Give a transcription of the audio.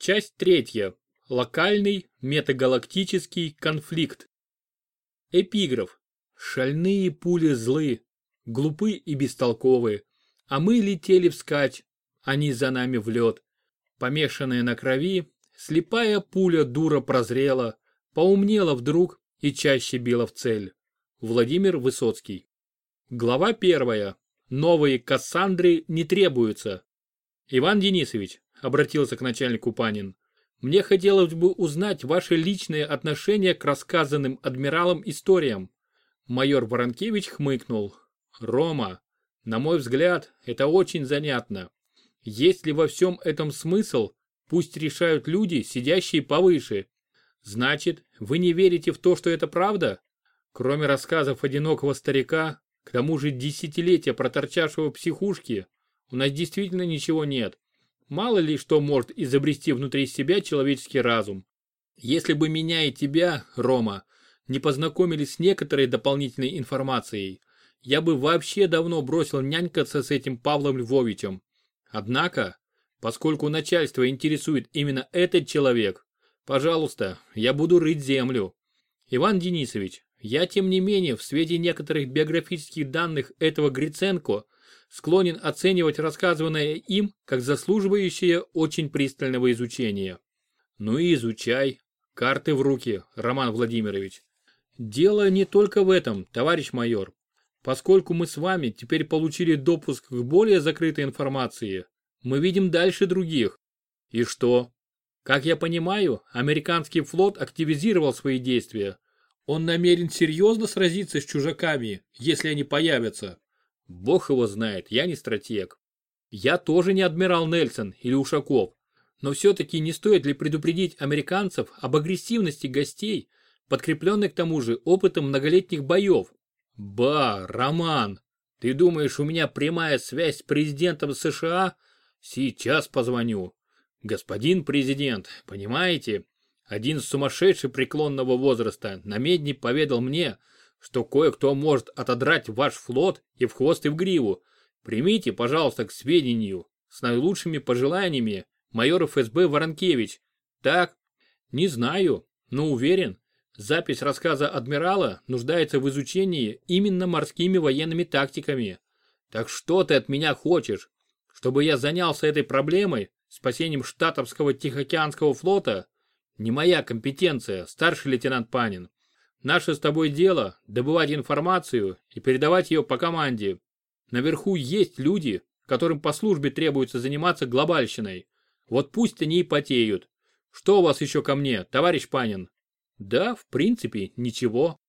Часть третья. Локальный метагалактический конфликт. Эпиграф. Шальные пули злы, глупы и бестолковы, а мы летели вскачь, они за нами в лед. Помешанная на крови, слепая пуля дура прозрела, поумнела вдруг и чаще била в цель. Владимир Высоцкий. Глава первая. Новые Кассандры не требуются. Иван Денисович, обратился к начальнику Панин, мне хотелось бы узнать ваше личное отношение к рассказанным адмиралом историям. Майор Воронкевич хмыкнул. Рома, на мой взгляд, это очень занятно. Есть ли во всем этом смысл, пусть решают люди, сидящие повыше. Значит, вы не верите в то, что это правда? Кроме рассказов одинокого старика, к тому же десятилетия проторчавшего психушки, у нас действительно ничего нет. Мало ли что может изобрести внутри себя человеческий разум. Если бы меня и тебя, Рома, не познакомили с некоторой дополнительной информацией, я бы вообще давно бросил нянькаться с этим Павлом Львовичем. Однако, поскольку начальство интересует именно этот человек, пожалуйста, я буду рыть землю. Иван Денисович, я тем не менее в свете некоторых биографических данных этого Гриценко склонен оценивать рассказанное им как заслуживающее очень пристального изучения. Ну и изучай. Карты в руки, Роман Владимирович. Дело не только в этом, товарищ майор. Поскольку мы с вами теперь получили допуск к более закрытой информации, мы видим дальше других. И что? Как я понимаю, американский флот активизировал свои действия. Он намерен серьезно сразиться с чужаками, если они появятся. Бог его знает, я не стратег. Я тоже не адмирал Нельсон или Ушаков. Но все-таки не стоит ли предупредить американцев об агрессивности гостей, подкрепленной к тому же опытом многолетних боев, Ба, Роман, ты думаешь, у меня прямая связь с президентом США? Сейчас позвоню. Господин президент, понимаете, один сумасшедший преклонного возраста на медне поведал мне, что кое-кто может отодрать ваш флот и в хвост и в гриву. Примите, пожалуйста, к сведению, с наилучшими пожеланиями, майор ФСБ Воронкевич. Так? Не знаю, но уверен, Запись рассказа адмирала нуждается в изучении именно морскими военными тактиками. Так что ты от меня хочешь? Чтобы я занялся этой проблемой, спасением штатовского Тихоокеанского флота? Не моя компетенция, старший лейтенант Панин. Наше с тобой дело – добывать информацию и передавать ее по команде. Наверху есть люди, которым по службе требуется заниматься глобальщиной. Вот пусть они и потеют. Что у вас еще ко мне, товарищ Панин? Да, в принципе, ничего.